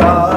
bidatleri